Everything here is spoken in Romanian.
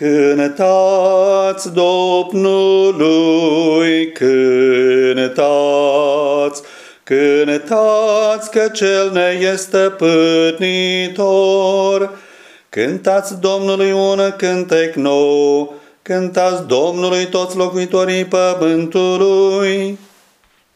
Cântați Domnului, cântați, cântați că Cel ne este pârnitor. Cântați Domnului un cântec nou, cântați Domnului toți locuitorii pământului.